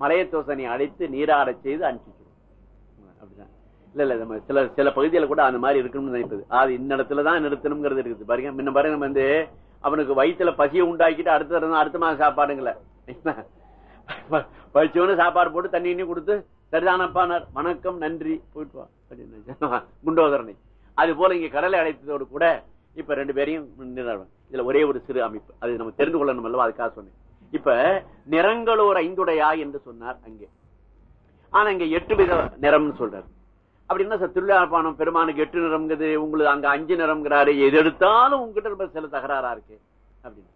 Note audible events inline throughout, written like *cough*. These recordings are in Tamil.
மலையத்தோசனை அழைத்து நீராடச் செய்து அனுப்பிச்சு அப்படிதான். இல்ல இல்ல நம்ம சில சில பகுதியில கூட அந்த மாதிரி இருக்கணும்னு நினைப்பது. அது இந்த இடத்துல தான் நிறுத்தணுங்கிறது இருக்குது. பாருங்க முன்ன பாருங்க நம்ம வந்து அவனுக்கு வயிற்றுல பசியை உண்டாக்கிட்டு அடுத்த அடுத்த மாதம் சாப்பாடுங்கள. பசியோன்னு சாப்பாடு போட்டு தண்ணி தண்ணி கொடுத்து சரிதானப்பானார் வணக்கம் நன்றி போயிட்டு வா. அப்படின்னு *laughs* குண்டோதரனை. அது போல இங்க கடலை அடைத்ததோடு கூட இப்ப ரெண்டு பேரையும் இதுல ஒரே ஒரு சிறு அமைப்பு. அது நம்ம தெரிந்து கொள்ளணும் அல்லவா? அதுக்காக சொன்னேன். இப்ப நிறங்களோர் ஐந்துடையா என்று சொன்னார் அங்கே. ஆனா இங்க எட்டு வித நிறம்னு சொல்றாரு. அப்படின்னா சார்? திருவிழாப்பானம் பெருமானுக்கு எட்டு நிறம்ங்கிறது உங்களுக்கு அங்க அஞ்சு நிறம்ங்கிறாரு எது எடுத்தாலும் உங்ககிட்ட ரொம்ப சில தகராறா இருக்கு. அப்படின்னு.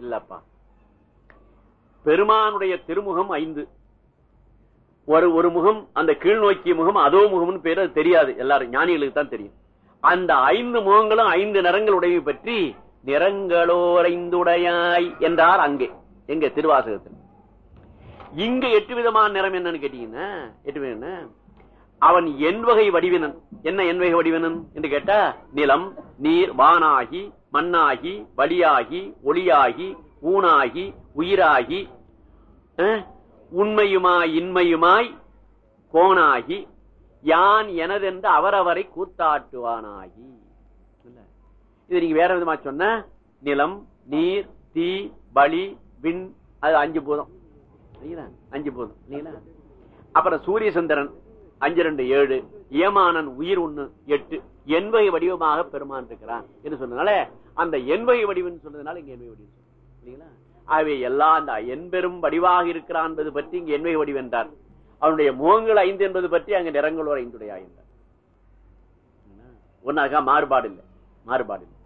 இல்லப்பா. பெருமானுடைய திருமுகம் ஐந்து. ஒரு ஒரு முகம் அந்த கீழ் நோக்கிய முகம் அதோ முகம்னு பேரு அது தெரியாது. எல்லாரும் ஞானிகளுக்கு தான் தெரியும். அந்த ஐந்து முகங்களும் ஐந்து நிறங்களுடைய பற்றி நிறங்களோரைந்துடையாய் என்றார் அங்கே. எங்க திருவாசகத்தில். இங்க எட்டு விதமான நிறம் என்னன்னு கேட்டீங்கன்னா எட்டு விதம் அவன் என் வகை வடிவினன். என்ன என் வகை வடிவினன் என்று கேட்டா நிலம் நீர் வானாகி மண்ணாகி வழியாகி ஒளியாகி ஊனாகி உயிராகி உண்மையுமாய் இன்மையுமாய் கோணாகி யான் எனதென்று அவரவரை கூத்தாட்டுவானாகி. இது நீங்க வேற விதமா சொன்ன நிலம் நீர் தீ பலி விண் அது அஞ்சு பூதம்? அஞ்சு பூதம்? அப்புறம் சூரிய சந்திரன் அஞ்சு ரெண்டு ஏழு. ஏமானன் உயிர் ஒண்ணு எட்டு. எண்வகை வடிவமாக பெருமான் இருக்கிறான் என்று சொன்னதுனால அந்த எண்வகை வடிவம் சொன்னதுனால இங்க எண்வகை வடிவம். இல்லைங்களா ஆகவே எல்லா அந்த என்பெரும் வடிவாக இருக்கிறான் என்பது பற்றி இங்க எண்வகை வடிவம் என்றார். அவனுடைய முகங்கள் ஐந்து என்பது பற்றி அங்க நிறங்கள் ஒரு ஐந்துடைய ஒன்னாக மாறுபாடு இல்லை. மாறுபாடு இல்லை.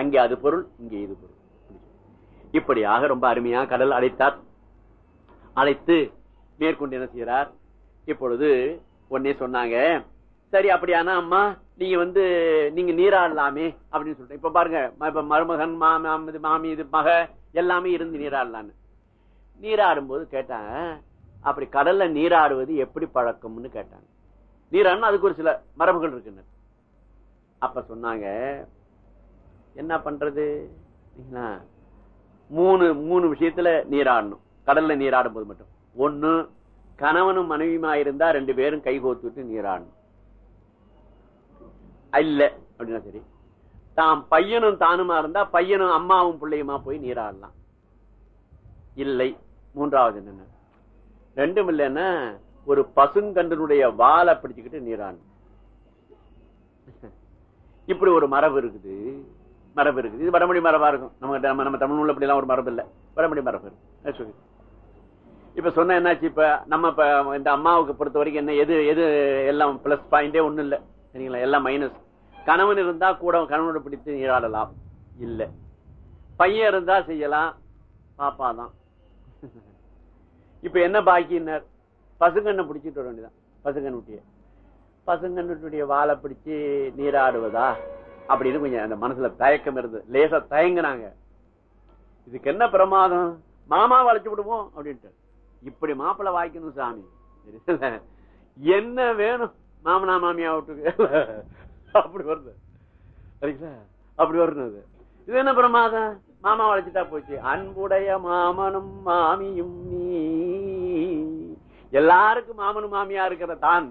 அங்கே அது பொருள் இங்கே இது பொருள். இப்படியாக ரொம்ப அருமையா கடல் அழைத்தார் அழைத்து மேற்கொண்டு என்ன செய்யறார் இப்பொழுது உடனே சொன்னாங்க சரி அப்படியானா அம்மா நீங்க வந்து நீங்க நீராடலாமே அப்படின்னு சொல்லிட்டு. இப்ப பாருங்க இப்ப மருமகன் மாமி இது மாமி இது மக எல்லாமே இருந்து நீராடலான்னு. நீராடும் போது கேட்டாங்க அப்படி கடல்ல நீராடுவது எப்படி பழக்கம்னு கேட்டாங்க. நீராடினா அதுக்கு ஒரு சில மரபுகள் இருக்குன்னு. அப்ப சொன்னாங்க என்ன பண்றது? மூணு மூணு விஷயத்துல நீராடணும். கடல்ல நீராடும் போது மட்டும். ஒண்ணு கணவனும் மனைவியுமா இருந்தா ரெண்டு பேரும் கை கோத்துட்டு நீராடணும். இல்ல அப்படின்னா சரி. தாம் பையனும் தானுமா இருந்தா பையனும் அம்மாவும் பிள்ளையுமா போய் நீராடலாம். இல்லை. மூன்றாவது என்னென்ன? ரெண்டும் இல்லைன்னா ஒரு பசுங்கண்டனுடைய வாழை பிடிச்சுக்கிட்டு நீராடணும். இப்படி ஒரு மரபு இருக்குது. மரபு இருக்குது. இது வடமொழி மரபா இருக்கும். நம்ம நம்ம நம்ம தமிழ் நூல் அப்படிலாம் ஒரு மரபு இல்ல. வடமொழி மரபு இருக்கு. இப்ப சொன்ன என்னாச்சு? இப்ப நம்ம இப்ப இந்த அம்மாவுக்கு பொறுத்த வரைக்கும் என்ன எது எது எல்லாம் பிளஸ் பாயிண்டே ஒண்ணும் இல்ல. சரிங்களா? எல்லாம் மைனஸ் கணவன் இருந்தா கூட கணவனோட பிடித்து நீராடலாம். இல்ல. பையன் இருந்தா செய்யலாம். பாப்பா தான். இப்ப என்ன பாக்கினார் பசுங்கண்ணை பிடிச்சிட்டு வர வேண்டியதான் பசுங்கன் பசுங்கண்ணுடைய வாழை பிடிச்சு நீராடுவதா? அப்படின்னு கொஞ்சம் அந்த மனசுல தயக்கம் இருந்தது. லேசா தயங்குனாங்க. இதுக்கு என்ன பிரமாதம்? மாமா வளைச்சு விடுவோம் அப்படின்ட்டு. இப்படி மாப்பிள்ளை வாய்க்கணும் சாமி. என்ன வேணும்? மாமனா மாமியா விட்டுக்கு அப்படி வருது. சரிங்களா? அப்படி வருது. இது என்ன பிரமாதம்? மாமா வளைச்சுட்டா போச்சு. அன்புடைய மாமனும் மாமியும் நீ. எல்லாருக்கும் மாமனும் மாமியா இருக்கிற தான்.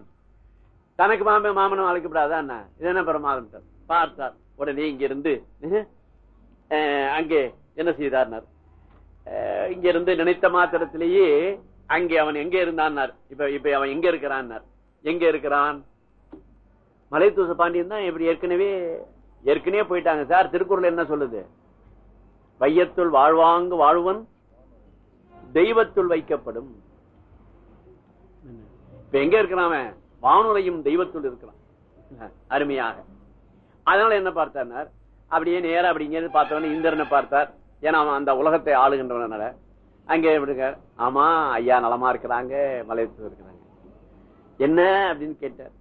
தனக்கு மாமன் மாமனும் அழைக்கப்படாதான் என்ன? இது என்ன பிரமாதம் பார்த்தார். உடனே இங்கிருந்து அங்கே என்ன செய்தார்னார்? அஹ், இங்க இருந்து நினைத்த மாத்திரத்திலேயே அங்கே அவன் எங்க இருந்தான் இப்ப இப்ப அவன் எங்க இருக்கிறான் எங்க இருக்கிறான்? மலைத்தூச பாண்டியன் தான் இப்படி ஏற்கனவே ஏற்கனவே போயிட்டாங்க சார். திருக்குறள் என்ன சொல்லுது? வையத்துள் வாழ்வாங்கு வாழ்வன் தெய்வத்துள் வைக்கப்படும். இப்ப எங்க இருக்கிறான் அவன்? வானுரையும் தெய்வத்துள் இருக்கிறான். அருமையாக. அதனால என்ன பார்த்தார் அப்படியே நேரம் அப்படிங்கிறது பார்த்தவன இந்திரனை பார்த்தார். ஏன்னா அவன் அந்த உலகத்தை ஆளுகின்றவனால. அங்கே எப்படிங்க இருக்கார்? ஆமா ஐயா நலமா இருக்கிறாங்க மலையத்தில் இருக்கிறாங்க. என்ன அப்படின்னு கேட்டார்.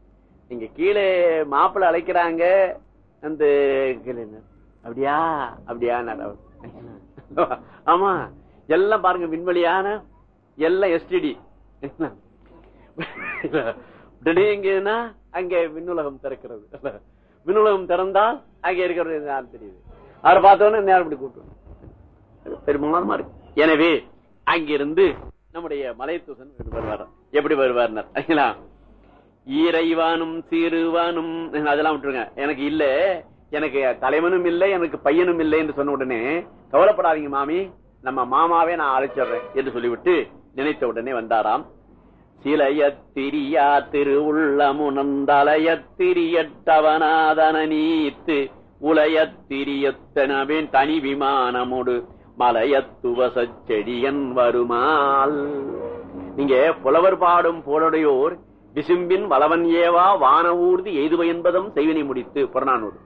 நீங்க கீழே மாப்பிள்ளை அழைக்கிறாங்க. அந்த கீழே அப்படியா? அப்படியா ஆமா எல்லாம் பாருங்க விண்வெளியான எல்லாம் எஸ்டிடி உடனே எங்கன்னா அங்கே விண்ணுலகம் திறக்கிறது. விண்ணுலகம் திறந்தால் அங்கே இருக்கிறது தெரியுது. அவரை பார்த்தோன்னே நேரம் இப்படி கூப்பிட்டு பெருமானமா இருக்கு. எனவே அங்கிருந்து நம்முடைய மலையத்தூசன் வருவார் எப்படி வருவார் ஈரைவானும் சீருவானும் அதெல்லாம் விட்டுருங்க. எனக்கு இல்ல. எனக்கு தலைவனும் இல்லை எனக்கு பையனும் இல்லை என்று சொன்ன உடனே கவலைப்படாதீங்க மாமி நம்ம மாமாவே நான் அழைச்சிடுறேன் என்று சொல்லிவிட்டு நினைத்த உடனே வந்தாராம். சிலையத்திரியா திருவுள்ளமுனந்தலையத்திரியட்டவனாதன நீத்து உலயத்திரியத்தனவேன் தனி விமானமுடு மலையத்துவச செடியன் வருமால். நீங்க புலவர் பாடும் போலுடையோர் விசும்பின் வளவன் ஏவா வான ஊர்தி எய்துவ என்பதும் செய்வினை முடித்து புறநானூறு.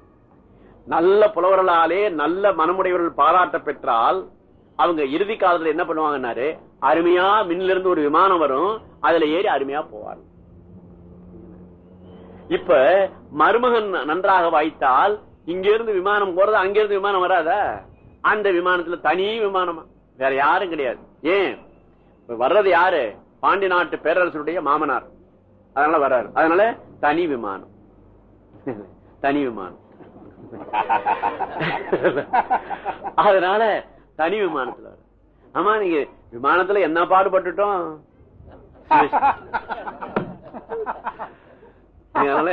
நல்ல புலவர்களாலே நல்ல மனமுடையவர்கள் பாராட்ட பெற்றால் அவங்க இறுதி காலத்துல என்ன பண்ணுவாங்கன்னாரு? அருமையா மின்னில இருந்து ஒரு விமானம் வரும். அதுல ஏறி அருமையா போவார். இப்ப மருமகன் நன்றாக வாய்த்தால் இங்க இருந்து விமானம் போறது அங்க இருந்து விமானம் வராத? அந்த விமானத்துல தனி விமானமா. வேற யாரும் கிடையாது. ஏன்? வர்றது யாரு? பாண்டி நாட்டு பேரரசருடைய மாமனார். அதனால வர்றாரு. அதனால தனி விமானம். தனி விமானம். அதனால தனி விமானத்துல ஆமா நீங்க விமானத்துல என்ன பாடுபட்டுட்டோம்? அதனால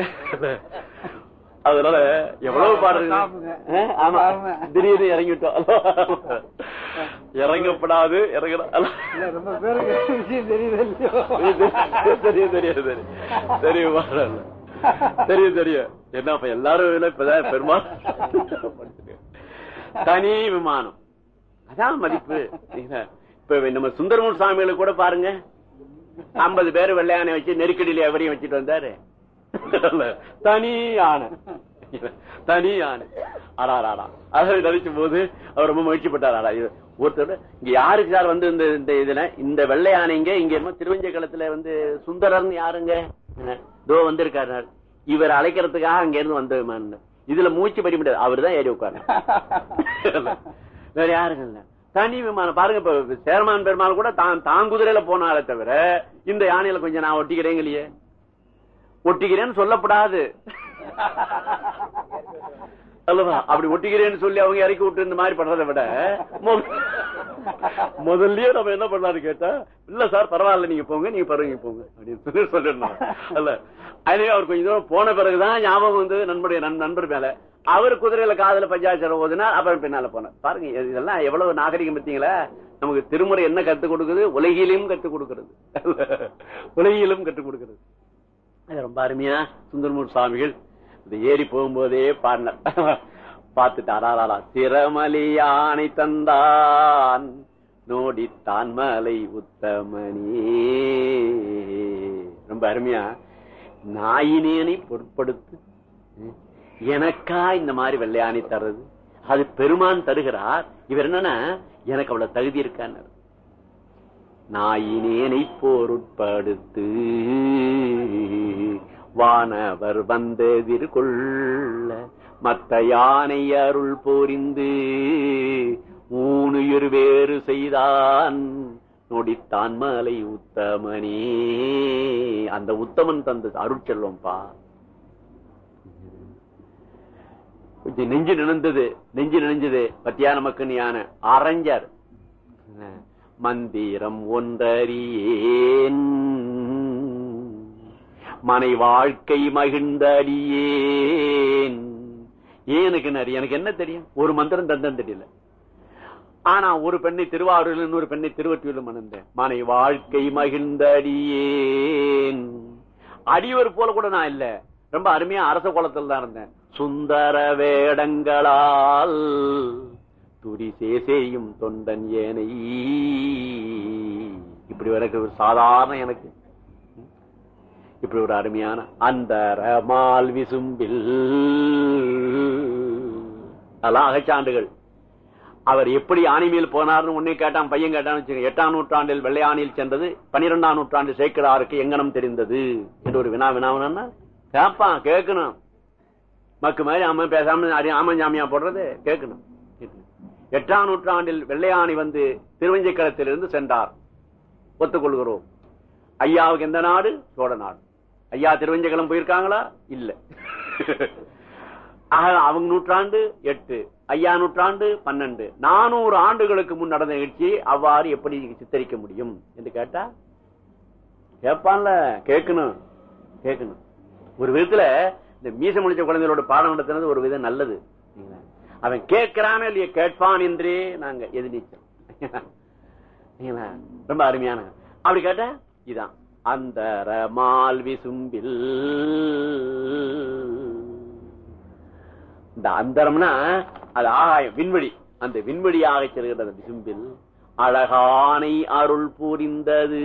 அதனால எவ்வளவு பாடுறீங்க ஆமா. திடீர்னு இறங்கிட்டோம் இறங்கப்படாது தெரியும் தெரியும் தெரியும் தெரியும் தெரியும் என்ன எல்லாரும் பெருமாள். தனி விமானம். அதான் மதிப்பு. இப்ப நம்ம சுந்தரமூர் சாமிகளை கூட பாருங்க. ஐம்பது பேர் வெள்ளையானை வச்சு நெருக்கடியில எவரையும் வச்சுட்டு வந்தாரு? தனி யானை தனி யானை அடாராடா அதை நினைச்சும் போது அவர் ரொம்ப மகிழ்ச்சிப்பட்டாரா ஒருத்தர் இங்க யாருக்கு சார் வந்து இந்த இந்த இதுல? இந்த வெள்ளை யானைங்க இங்க என்ன திருவஞ்ச காலத்துல வந்து சுந்தரர்னு யாருங்க? தோ வந்திருக்காரு இவர் அழைக்கிறதுக்காக அங்க இருந்து வந்த இதுல மூச்சு படி முடியாது. அவர் தான் ஏறி உட்காரு வேற யாருங்க இல்ல. தனி விமானம் பாருங்க சேர்மான் பெருமாள் கூட தான் தான் குதிரையில போனாலே தவிர இந்த யானையில கொஞ்சம் நான் ஒட்டிக்கிறேங்க இல்லையே? ஒட்டிக்கிறேன்னு சொல்லப்படாது. அல்லவா அப்படி ஒட்டிக்கிறேன்னு சொல்லி அவங்க இறக்கி விட்டு இந்த மாதிரி பண்றதை விட முதல்லயே நம்ம என்ன பண்ணலாரு கேட்டா இல்ல சார் பரவாயில்ல நீங்க போங்க நீங்க பரவாயில்ல போங்க. அப்படின்னு சொல்லி சொல்லிடணும் அல்ல. அதுவே அவர் கொஞ்சம் தூரம் போன பிறகுதான் ஞாபகம் வந்து நண்பருடைய நண்பர் மேல. அவர் குதிரையில காதல பஞ்சாச்சரம் ஓதுனா அப்புறம் பின்னால போனார். பாருங்க இதெல்லாம் எவ்வளவு நாகரிகம் பத்தீங்களா நமக்கு திருமுறை என்ன கத்துக் கொடுக்குது? உலகிலும் கத்துக் கொடுக்கிறது. உலகிலும் கற்றுக் கொடுக்கிறது. அது ரொம்ப அருமையா சுந்தரமூர் சுவாமிகள் இந்த ஏறி போகும்போதே பாடினார் பார்த்துட்டு அடாராடா திறமலி யானை தந்தான். நோடித்தான் மலை உத்தமனி. ரொம்ப அருமையா. நாயினேனை பொருட்படுத்து எனக்கா இந்த மாதிரி வெள்ளையானை தர்றது? அது பெருமான் தருகிறார். இவர் என்னன்னா எனக்கு அவ்வளவு தகுதி இருக்கான்னு. நாயினேனை பொருட்படுத்து வானவர் வந்தெதிர்கொள்ள மத்த யானை அருள் போரிந்து ஊனுயிர் வேறு செய்தான். நொடித்தான் மலை உத்தமனே. அந்த உத்தமன் தந்த அருட்செல்வம்பா கொஞ்சம் நெஞ்சு நினைந்தது நெஞ்சு நினைஞ்சது பத்தியா நமக்கு யானை அரைஞ்சார் மந்திரம் ஒன்றறியேன். மனை வாழ்க்கை மகிழ்ந்தடியேன். ஏனுக்கு எனக்கு என்ன தெரியும்? ஒரு மந்திரம் தந்தன் தெரியல. ஆனா ஒரு பெண்ணை திருவாரூரில் இன்னொரு பெண்ணை திருவற்றியூரில் மணந்தேன் மனை வாழ்க்கை மகிழ்ந்தடியேன். அடியவர் போல கூட நான் இல்ல. ரொம்ப அருமையா அரச குளத்தில் தான் இருந்தேன். சுந்தர வேடங்களால் துரி சேசேயும் தொண்டன் ஏனை. இப்படி எனக்கு ஒரு சாதாரண எனக்கு இப்படி ஒரு அருமையான அந்த ரமால் விசும்பில். அதெல்லாம் அகச்சான்றுகள். அவர் எப்படி ஆணி மேல் போனார்னு உன்னை கேட்டான் பையன் கேட்டான்னு எட்டாம் நூற்றாண்டில் வெள்ளையாணியில் சென்றது பனிரெண்டாம் நூற்றாண்டு சேக்கடாருக்கு எங்கனம் தெரிந்தது என்று ஒரு வினா வினாவனா கேப்பான் கேட்கணும். மக்கு மாதிரி அம்மன் பேசாம ஆமன் ஜாமியா போடுறது கேட்கணும். எட்டாம் நூற்றாண்டில் வெள்ளையாணி வந்து திருவஞ்சைக்களத்திலிருந்து சென்றார். ஒத்துக்கொள்கிறோம். ஐயாவுக்கு எந்த நாடு? சோழ நாடு. ஐயா திருவஞ்சகலம் போயிருக்காங்களா? இல்ல. அவங்க நூற்றாண்டு எட்டு ஐயா நூற்றாண்டு பன்னெண்டு. நானூறு ஆண்டுகளுக்கு முன் நடந்த நிகழ்ச்சியை அவ்வாறு எப்படி சித்தரிக்க முடியும்? என்று கேட்டா கேட்பான்ல கேட்கணும் கேட்கணும். ஒரு விதத்துல இந்த மீச முடிச்ச குழந்தைகளோட பாடம் நடத்தினது ஒரு விதம் நல்லது. அவன் கேட்கிறானோ இல்லையா கேட்பான் என்றே நாங்க எதிர்நீச்சம். ரொம்ப அருமையான. அப்படி கேட்ட இதான். அந்த மால் விசும்பில். இந்த அந்தரம்னா அது ஆகாயம் விண்வெளி. அந்த விண்வெளியாக செல்கிற அந்த விசும்பில் அழகானை அருள் புரிந்தது.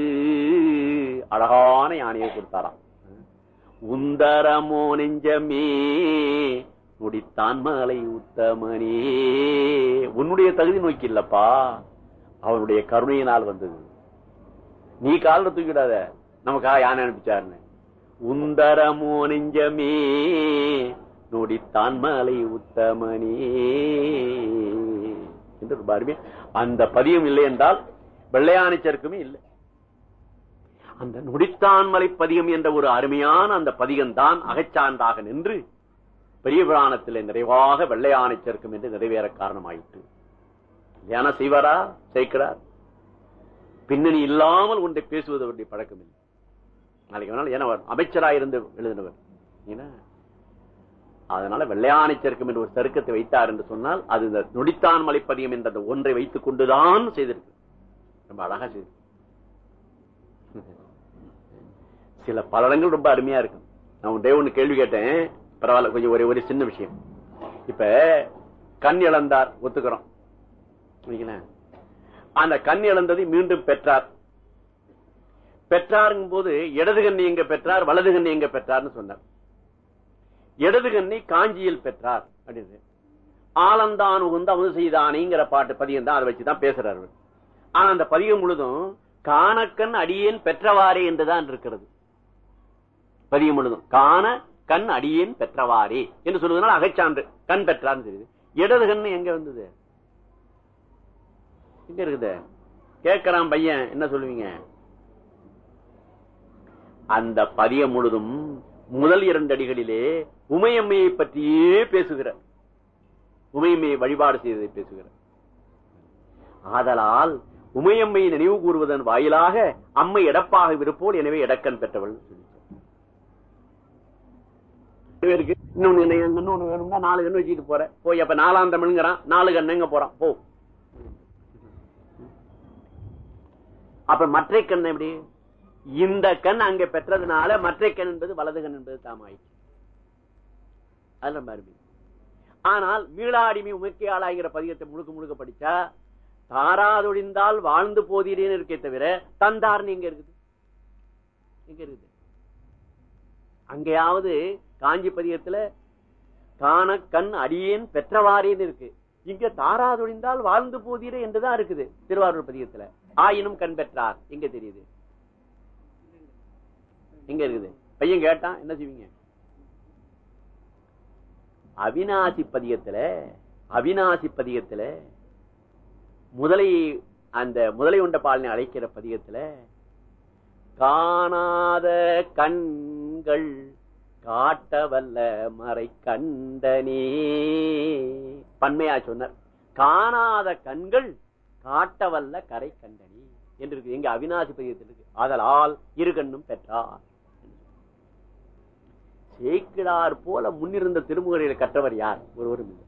அழகான யானையை கொடுத்தாராம். உந்தரமோ நெஞ்சமே முடித்தான் மலை உத்தமனே. உன்னுடைய தகுதி நோக்கி இல்லப்பா அவனுடைய கருணையினால் வந்தது. நீ காலில் தூக்கிடாத நமக்காக யானை அனுப்பிச்சாருன்னு. உந்தரமோ நெஞ்சமே நொடித்தான் மலை உத்தமனே. என்று பாருமே அந்த பதியம் இல்லை என்றால் வெள்ளையானை சருக்குமே இல்லை. அந்த நொடித்தான் மலை என்ற ஒரு அருமையான அந்த பதிகம் தான் அகச்சான்றாக நின்று பெரிய புராணத்தில் நிறைவாக வெள்ளையானை சேர்க்கும் என்று நிறைவேற காரணமாயிற்று. ஏன்னா செய்வாரா? சேர்க்கிறார் பின்னணி இல்லாமல் ஒன்றை பேசுவது அவருடைய பழக்கம் இல்லை நாளைக்கு வேணாலும் ஏன்னா அமைச்சராக இருந்து எழுதினவர். ஏன்னா அதனால வெள்ளையானை என்று ஒரு சருக்கத்தை வைத்தார் என்று சொன்னால் அது இந்த நொடித்தான் மலைப்பதியம் என்ற ஒன்றை வைத்துக் கொண்டுதான் செய்திருக்கு. ரொம்ப அழகா செய்து. சில பலனங்கள் ரொம்ப அருமையா இருக்கும் நான் டே ஒண்ணு கேள்வி கேட்டேன். பரவாயில்ல கொஞ்சம் ஒரே ஒரு சின்ன விஷயம். இப்ப கண் இழந்தார் ஒத்துக்கிறோம். அந்த கண் இழந்ததை மீண்டும் பெற்றார். பெற்றாருங்கும் போது இடது கண்ணி எங்க பெற்றார் வலது கண்ணி எங்க பெற்றார்னு சொன்னார். இடது கண்ணி காஞ்சியில் பெற்றார் அப்படின்னு ஆலந்தான் உகுந்த அமுது செய்தானிங்கிற பாட்டு பதியம் தான் அதை வச்சுதான் பேசுறாரு ஆனா அந்த பதியம் முழுதும் காணக்கண் அடியேன் பெற்றவாறே என்றுதான் இருக்கிறது. பதியம் முழுதும் காண கண் அடியேன் பெற்றவாறே என்று சொல்வதனால அகைச்சான்று கண் பெற்றான்னு தெரியுது. இடது கண்ணு எங்க வந்தது? எங்க இருக்குது? கேட்கிறான் பையன் என்ன சொல்லுவீங்க? அந்த பதியம் முழுதும் முதல் இரண்டு அடிகளிலே உமையம்மையை பற்றியே பேசுகிறார். உமையம்மையை வழிபாடு செய்ததை பேசுகிறார். ஆதலால் உமையம்மையை நினைவு கூறுவதன் வாயிலாக அம்மை எடப்பாக இருப்போல் எனவே எடக்கன் பெற்றவள் இன்னொன்னு இன்னொன்னு வேணும்னா நாலு கண்ணு வச்சுட்டு போற. போய் அப்ப நாலாம் தமிழ்ங்கிறான் நாலு கண்ணுங்க போறான். போ. அப்ப மற்ற கண்ணு எப்படி? இந்த கண் அங்க பெற்றதுனால மற்ற கண் என்பது வலது கண் என்பது தாமாயிற்று. அது ரொம்ப அருமை ஆனால் மீளாடிமை உமைக்கையாளாகிற பதிகத்தை முழுக்க முழுக்க படிச்சா தாராதொழிந்தால் வாழ்ந்து போதீரேன்னு இருக்கே தவிர தந்தார்னு எங்க இருக்குது. எங்க இருக்குது. அங்கேயாவது காஞ்சி பதிகத்துல காண கண் அடியேன் பெற்றவாறேன்னு இருக்கு. இங்க தாராதொழிந்தால் வாழ்ந்து போதிலே என்றுதான் இருக்குது திருவாரூர் பதிகத்துல. ஆயினும் கண் பெற்றார். எங்க தெரியுது? எங்க இருக்குது? பையன் கேட்டான் என்ன செய்வீங்க? அவிநாசி பதிகத்துல அவிநாசி பதிகத்துல முதலை அந்த முதலை உண்ட பாலினை அழைக்கிற பதிகத்துல காணாத கண்கள் காட்டவல்ல மறை கண்டனே. பன்மையா சொன்னார். காணாத கண்கள் காட்டவல்ல கரை கண்டனி. என்று இருக்கு எங்க அவிநாசி பதியத்தில் இருக்கு. ஆதலால் இரு கண்ணும் பெற்றார். சேக்கிடார் போல முன்னிருந்த திருமுறைகளை கற்றவர் யார்? ஒருவரும் இல்லை.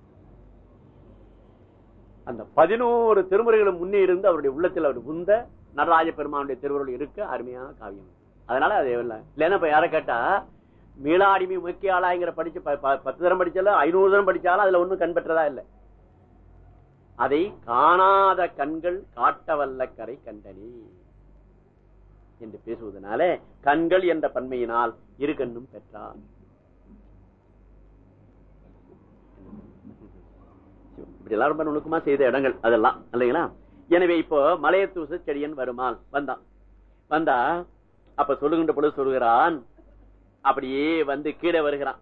அந்த பதினோரு திருமுறைகளும் முன்னே இருந்து அவருடைய உள்ளத்தில் அவர் உந்த நடராஜ பெருமானுடைய திருவுருள் இருக்க அருமையான காவியம். அதனால அது இல்லைன்னா இப்ப யார கேட்டா மீளாடிமை முக்கிய ஆளாங்கிற படிச்சு ப- ப- பத்து தரம் படிச்சாலும் ஐநூறு தரம் படிச்சாலும் அதுல ஒண்ணும் கண் பெற்றதா இல்லை. அதை காணாத கண்கள் காட்டவல்ல கரை கண்டனி என்று பேசுவதனால கண்கள் என்ற பன்மையினால் இரு கண்ணும் பெற்றான். இப்படி எல்லாம் ரொம்ப நுணுக்கமா செய்த இடங்கள் அதெல்லாம் இல்லைங்களா? எனவே இப்போ மலையத்தூச செடியன் வருமால் வந்தான். வந்தா அப்ப சொல்லுகின்ற பொழுது சொல்லுகிறான் அப்படியே வந்து கீழே வருகிறான்.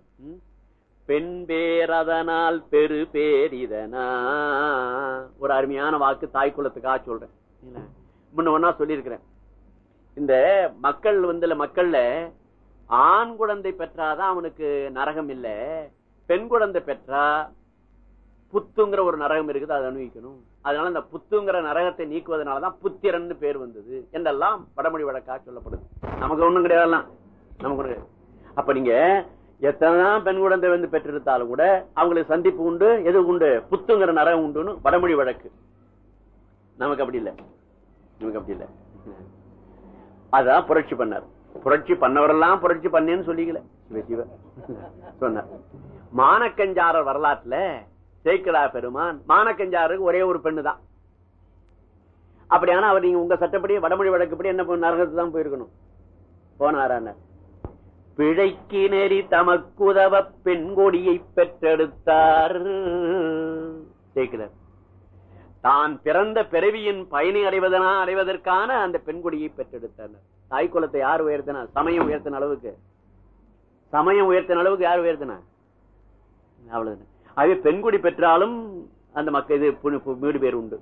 பெண் பேரதனால் பெரு பேரிதனா. ஒரு அருமையான வாக்கு தாய் குலத்துக்காக சொல்றேன். முன்ன ஒன்னா சொல்லியிருக்கிறேன். இந்த மக்கள் வந்து மக்கள்ல ஆண் குழந்தை பெற்றாதான் அவனுக்கு நரகம் இல்ல பெண் குழந்தை பெற்றா புத்துங்கிற ஒரு நரகம் இருக்குது அதை அனுபவிக்கணும். அதனால இந்த புத்துங்கிற நரகத்தை நீக்குவதனாலதான் புத்திரன் பேர் வந்தது. என்றெல்லாம் வடமொழி வழக்கா சொல்லப்படுது. நமக்கு ஒண்ணும் கிடையாதுலாம் நமக்கு ஒண்ணும் அப்ப நீங்க எத்தனைதான் பெண் குழந்தை வந்து பெற்றெடுத்தாலும் கூட அவங்களுக்கு சந்திப்பு உண்டு எது உண்டு? புத்துங்கிற நரகம் உண்டுன்னு வடமொழி வழக்கு. நமக்கு அப்படி இல்லை. நமக்கு அப்படி இல்லை. அதான் புரட்சி பண்ணார். புரட்சி பண்ணவரெல்லாம் புரட்சி பண்ணேன்னு சொல்லிக்கல. சிவ சிவ சொன்னார். மானக்கஞ்சாரர் வரலாற்றுல சேக்கடா பெருமான். மானக்கஞ்சாருக்கு ஒரே ஒரு பெண்ணு தான் அப்படியான அவர் நீங்க உங்க சட்டப்படி வடமொழி வழக்குப்படி என்ன பண்ண நரகத்துக்கு தான் போயிருக்கணும் போனாரான பிழைக்கு நெறி தமக்குதவ பெண் கொடியை பெற்றெடுத்தார். சேக்கிடார் தான் பிறந்த பிறவியின் பயனை அடைவதனா அடைவதற்கான அந்த பெண்குடியை பெற்றெடுத்தனர் தாய் குலத்தை யார் உயர்த்தினா? சமயம் உயர்த்தின அளவுக்கு. சமயம் உயர்த்தின அளவுக்கு யார் உயர்த்தினா? அவ்வளவு ஆகவே பெண்குடி பெற்றாலும் அந்த மக்கள் இது வீடு பேர் உண்டு.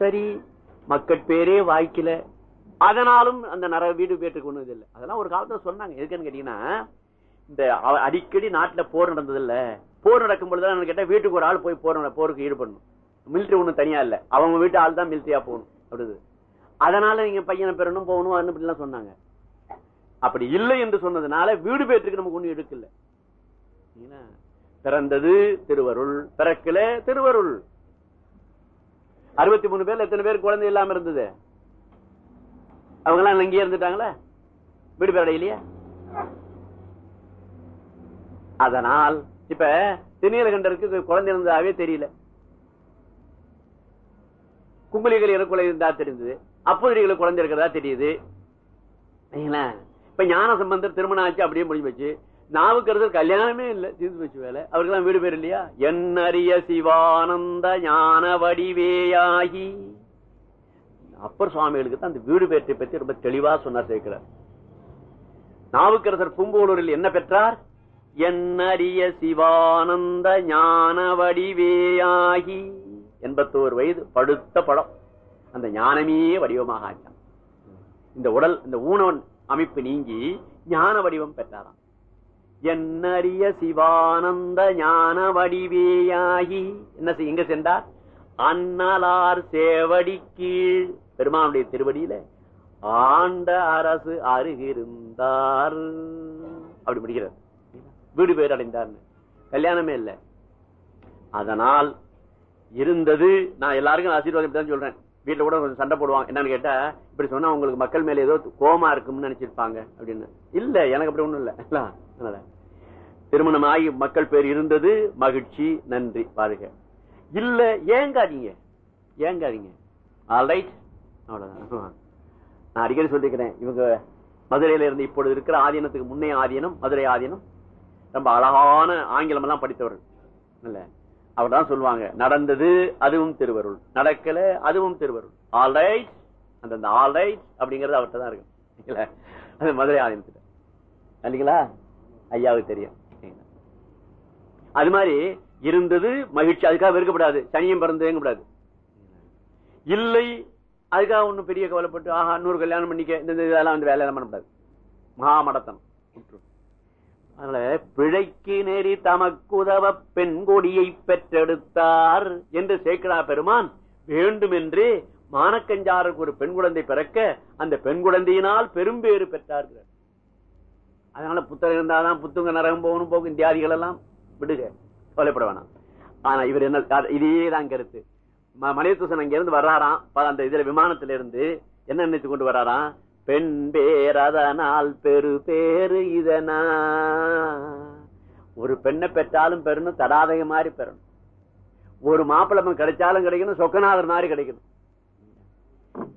சரி மக்கள் பேரே வாய்க்கல. அதனாலும் அந்த நர வீடு பேட்டுக்கு ஒண்ணு இது இல்லை அதெல்லாம் ஒரு காலத்துல சொன்னாங்க. எதுக்குன்னு கேட்டீங்கன்னா இந்த அடிக்கடி நாட்டுல போர் நடந்தது இல்ல போர் நடக்கும் பொழுது கேட்டா வீட்டுக்கு ஒரு ஆள் போய் போர் நட- போருக்கு ஈடுபடணும். மிலிட்டரி ஒண்ணும் தனியா இல்ல. அவங்க வீட்டு ஆள் தான் மிலிட்டரியா போகணும். அப்படி அதனால நீங்க பையனை பெறணும் போகணும் அது இப்படிலாம் சொன்னாங்க. அப்படி இல்லை என்று சொன்னதுனால வீடு பேற்றுக்கு நமக்கு ஒண்ணு எடுக்கல ஏன்னா, பிறந்தது திருவருள். பிறக்கல திருவருள். அறுபத்தி மூணு பேர்ல எத்தனை பேர் குழந்தை இல்லாம இருந்தது? அவங்க எல்லாம் இங்கே இருந்துட்டாங்களா? வீடு பேர் அதனால் இப்ப திருநீலகண்டருக்கு குழந்தை இருந்ததாவே தெரியல. கும்பலிகள் குழந்தை இருந்தா தெரிஞ்சது அப்போதைகளுக்கு குழந்தை இருக்கிறதா தெரியுது. இப்ப ஞான சம்பந்தர் திருமணம் ஆச்சு அப்படியே முடிஞ்சு வச்சு நாவுக்கரசர் கல்யாணமே இல்ல தீர்ந்து வச்சு வேலை. அவருக்கெல்லாம் வீடு பேர் இல்லையா? என் அறிய சிவானந்த ஞான வடிவேயாகி அப்பர் சுவாமிகளுக்கு தான் அந்த வீடு பேற்றை பத்தி ரொம்ப தெளிவா சொன்னார் சேர்க்கிறார் நாவுக்கரசர் பூம்பூலூரில் என்ன பெற்றார்? என்னறிய சிவானந்த ஞான வடிவேயாகி எண்பத்தோரு வயது படுத்த படம். அந்த ஞானமே வடிவமாக ஆச்சான். இந்த உடல் இந்த ஊனவன் அமைப்பு நீங்கி ஞான வடிவம் பெற்றாராம். என்னறிய சிவானந்த ஞான வடிவேயாகி. என்ன செய்- எங்க சென்றார் அன்னலார் சேவடி கீழ். பெருமானுடைய திருவடியில ஆண்ட அரசு அருகிருந்தார். அப்படி முடிக்கிறார் வீடு பேர் அடைந்தார் கல்யாணமே இல்லை. அதனால் இருந்தது நான் எல்லாருக்கும் ஆசீர்வாதம் தான் சொல்றேன். வீட்டுல கூட கொஞ்சம் சண்டை போடுவாங்க. என்னன்னு கேட்டா இப்படி சொன்னா உங்களுக்கு மக்கள் மேல ஏதோ கோமா இருக்கும்னு நினைச்சிருப்பாங்க அப்படின்னு. இல்ல எனக்கு அப்படி ஒண்ணும் இல்லை. திருமணம் ஆகி மக்கள் பேர் இருந்தது மகிழ்ச்சி நன்றி பாருங்க. இல்ல ஏங்காதீங்க. ஏங்காதீங்க. ஆல்ரைட் அவ்வளவுதான். நான் அடிக்கடி சொல்லிக்கிறேன் இவங்க மதுரையில இருந்து இப்பொழுது இருக்கிற ஆதீனத்துக்கு முன்னே ஆதீனம் மதுரை ஆதீனம். ரொம்ப அழகான ஆங்கிலம் எல்லாம் படித்தவர்கள். இல்ல. அவர் தான் சொல்லுவாங்க நடந்தது அதுவும் திருவருள். நடக்கல அதுவும் திருவருள். ஆல்ரைட் அந்த ஆல்ரைட் அப்படிங்கறது அவர்கிட்ட தான் இருக்கு அது மதுரை ஆதீனத்துல இல்லைங்களா? ஐயாவுக்கு தெரியும். அது மாதிரி இருந்தது மகிழ்ச்சி. அதுக்காக வெறுக்கப்படாது. சனியும் பிறந்தேங்க கூடாது இல்லை அதுக்காக ஒண்ணும் பெரிய கவலைப்பட்டு ஆஹா நூறு கல்யாணம் பண்ணிக்க இந்த இதெல்லாம் வந்து வேலையெல்லாம் பண்ணக்கூடாது மகாமடத்தனம். விட்டுரு. அதனால பிழைக்கு நேரி தமக்குதவ பெண் கொடியை பெற்றெடுத்தார் என்று சேக்கடா பெருமான் வேண்டுமென்றே மானக்கஞ்சாருக்கு ஒரு பெண் குழந்தை பிறக்க அந்த பெண் குழந்தையினால் பெரும்பேறு பெற்றார்கள். அதனால புத்தகம் இருந்தாதான் புத்துங்க நரகம் போகணும் போகும் இந்தியாதிகள் எல்லாம் விடுக. கவலைப்பட வேணாம். ஆனா இவர் என்ன அது- இதே தான் கருத்து. ம- அங்க இருந்து வர்றாராம். அந்த இதுல விமானத்துல இருந்து என்ன நினைத்து கொண்டு வர்றாராம்? பெண் பேர் அதனால் பெரு பேரு இதனா. ஒரு பெண்ணை பெற்றாலும் பெறணும் தடாதக மாதிரி பெறணும். ஒரு மாப்பிளம் கிடைச்சாலும் கிடைக்கணும் சொக்கநாதர் மாதிரி கிடைக்கணும்.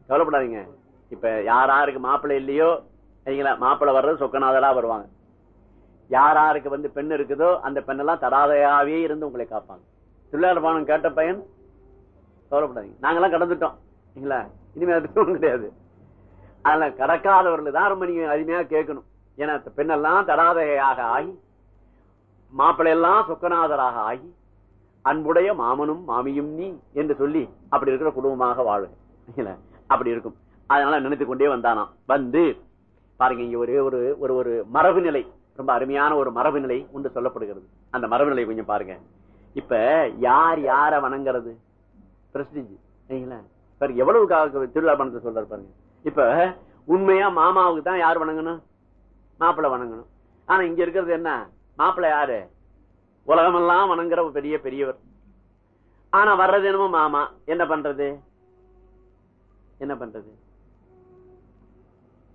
கவலைப்படாதீங்க. இப்ப யார் யாருக்கு மாப்பிள்ளை இல்லையோ சரிங்களா? மாப்பிள்ள வர்றது சொக்கநாதரா வருவாங்க. யார் யாருக்கு வந்து பெண் இருக்குதோ அந்த பெண்ணெல்லாம் தராதையாவே இருந்து உங்களை காப்பாங்க. திருவிழாபானம் கேட்ட பையன் கவலைப்படாதீங்க. நாங்கெல்லாம் கடந்துட்டோம். சரிங்களா? இனிமே அது கிடையாது. அதெல்லாம் கடக்காதவர்கள் தான் ரொம்ப நீங்க அருமையா கேட்கணும். ஏன்னா பெண்ணெல்லாம் தராதையாக ஆகி மாப்பிள்ளையெல்லாம் சொக்கநாதராக ஆகி அன்புடைய மாமனும் மாமியும் நீ என்று சொல்லி அப்படி இருக்கிற குடும்பமாக வாழுங்க. அப்படி இருக்கும். அதனால நினைத்து கொண்டே வந்தானா வந்து பாருங்க இங்க ஒரே ஒரு ஒரு ஒரு மரபு நிலை ரொம்ப அருமையான ஒரு மரபு நிலை ஒன்று சொல்லப்படுகிறது. அந்த மரபு நிலை கொஞ்சம் பாருங்க. இப்ப யார் யார வணங்குறது? பிரஸ்டிஜ் சரிங்களா பாருங்க எவ்வளவு திருவிழா பணத்தை சொல்றாரு பாருங்க. இப்ப உண்மையா மாமாவுக்கு தான் யார் வணங்கணும்? மாப்பிள்ளை வணங்கணும். ஆனா இங்க இருக்கிறது என்ன? மாப்பிள்ளை யாரு? உலகமெல்லாம் வணங்குற ஒரு பெரிய பெரியவர். ஆனா வர்றது என்னமோ மாமா. என்ன பண்றது? என்ன பண்றது?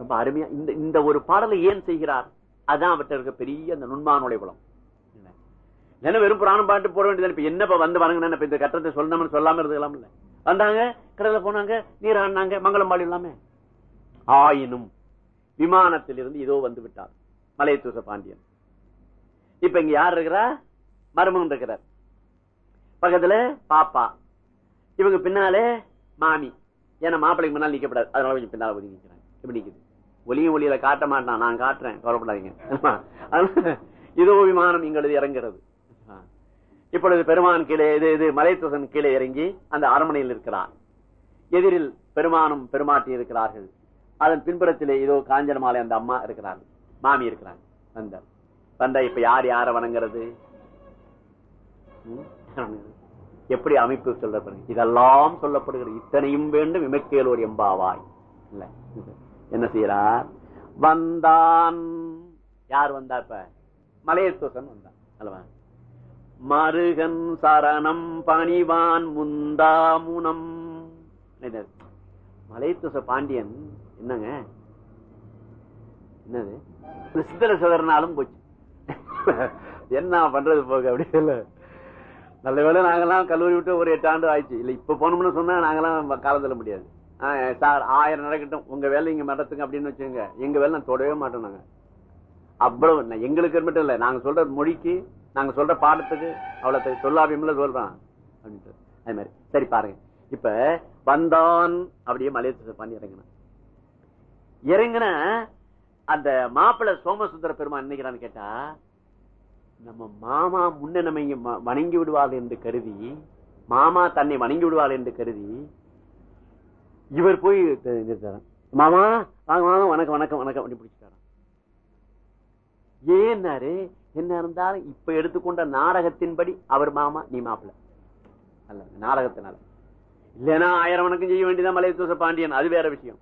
ரொம்ப அருமையா இந்த இந்த ஒரு பாடலை ஏன் செய்கிறார்? அதான் அவற்ற இருக்க பெரிய அந்த நுண்மானுடைய குளம் என்ன வெறும் புராணம் பாட்டு போட வேண்டியது இப்ப என்னப்ப வந்து வணங்கின இப்ப இந்த கட்டத்தை சொல்லணும்னு சொல்லாம இருக்கலாம் இல்ல வந்தாங்க கடல்ல போனாங்க நீர் மங்களம் பாடி இல்லாம ஆயினும் விமானத்தில் இருந்து இதோ வந்து விட்டார் மலையத்தூச பாண்டியன். இப்ப இங்க யார் இருக்கிறா? மருமகன் இருக்கிறார். பக்கத்துல பாப்பா. இவங்க பின்னாலே மாமி. ஏன்னா மாப்பிள்ளைக்கு முன்னால் நிக்கப்படாது அதனால கொஞ்சம் பின்னால ஒதுங்கி நிக்கிறாங்க. இப்படி நிக்குது. ஒளியும் ஒளியில காட்ட மாட்டான். நான் காட்டுறேன். கவலைப்படாதீங்க. இதோ விமானம் இங்களது இறங்குறது இப்பொழுது பெருமான் கீழே இது இது மலைத்துசன் கீழே இறங்கி அந்த அரண்மனையில் இருக்கிறான். எதிரில் பெருமானும் பெருமாட்டி இருக்கிறார்கள். அதன் பின்புறத்திலே இதோ காஞ்சன மாலை அந்த அம்மா இருக்கிறாங்க மாமி இருக்கிறாங்க அந்த வந்த இப்ப யார் யார வணங்குறது? எப்படி அமைப்பு சொல்ல இதெல்லாம் சொல்லப்படுகிறது. இத்தனையும் வேண்டும் ஒரு எம்பாவாய். இல்ல. என்ன செய்யறார் வந்தான். யார் வந்தா இப்ப? மலையத்தோசன் வந்தான். அல்லவா? மருகன் சரணம் பணிவான் முந்தாமுனம் மலையத்தோச பாண்டியன் என்னங்க? என்னது? சித்திர சோதரனாலும் போச்சு. என்ன பண்றது போக அப்படி இல்ல. நல்ல வேலை நாங்கெல்லாம் கல்லூரி விட்டு ஒரு எட்டு ஆண்டு ஆயிடுச்சு. இல்ல இப்ப போனோம்னு சொன்னா நாங்கெல்லாம் காலம் தள்ள முடியாது. சார் ஆயிரம் நடக்கட்டும். உங்க வேலை இங்க நடத்துங்க அப்படின்னு வச்சுங்க எங்க வேலை நான் தொடவே மாட்டோம் நாங்க. அவ்வளவு எங்களுக்கு மட்டும் இல்ல நாங்க சொல்ற மொழிக்கு நாங்க சொல்ற பாடத்துக்கு அவ்வளவு சொல்லாபியம்ல சொல்றான். அப்படின்ட்டு. அது மாதிரி. சரி பாருங்க. இப்ப வந்தான் அப்படியே மலையத்தை பண்ணி இறங்கினான். இறங்கின அந்த மாப்பிள்ளை சோமசுந்தர பெருமான் நினைக்கிறான்னு கேட்டா நம்ம மாமா முன்ன நம்ம ம- வணங்கி விடுவாள் என்று கருதி மாமா தன்னை வணங்கி விடுவாள் என்று கருதி இவர் போய் நிறுத்தாராம் மாமா வாங்க மாமா வணக்கம் வணக்கம் வணக்கம் அப்படி பிடிச்சிட்டாராம். ஏன்னாரு என்ன இருந்தாலும் இப்ப எடுத்துக்கொண்ட நாடகத்தின்படி அவர் மாமா நீ மாப்பிள்ள. அல்ல நாடகத்தினால. இல்லைன்னா ஆயிரம் வணக்கம் செய்ய வேண்டியதான் மலையத்தோச பாண்டியன். அது வேற விஷயம்.